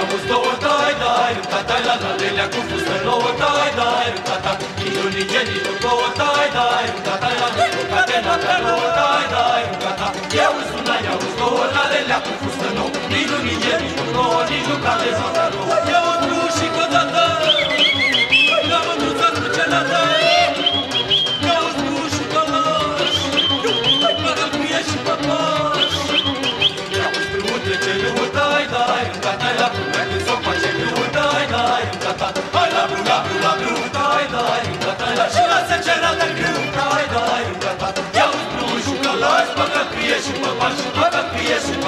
auzi două tai, dai, tata la la lelea cu fustă nouă tai, dai, tata Nici nu nici nici nu două tai, dai, tata la la catena ta nouă tai, dai, tata Eu îți sună, eu îți două la lelea cu fustă nouă. Nici nu nici nici nu nouă, nici nu cade zona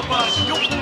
Bubba.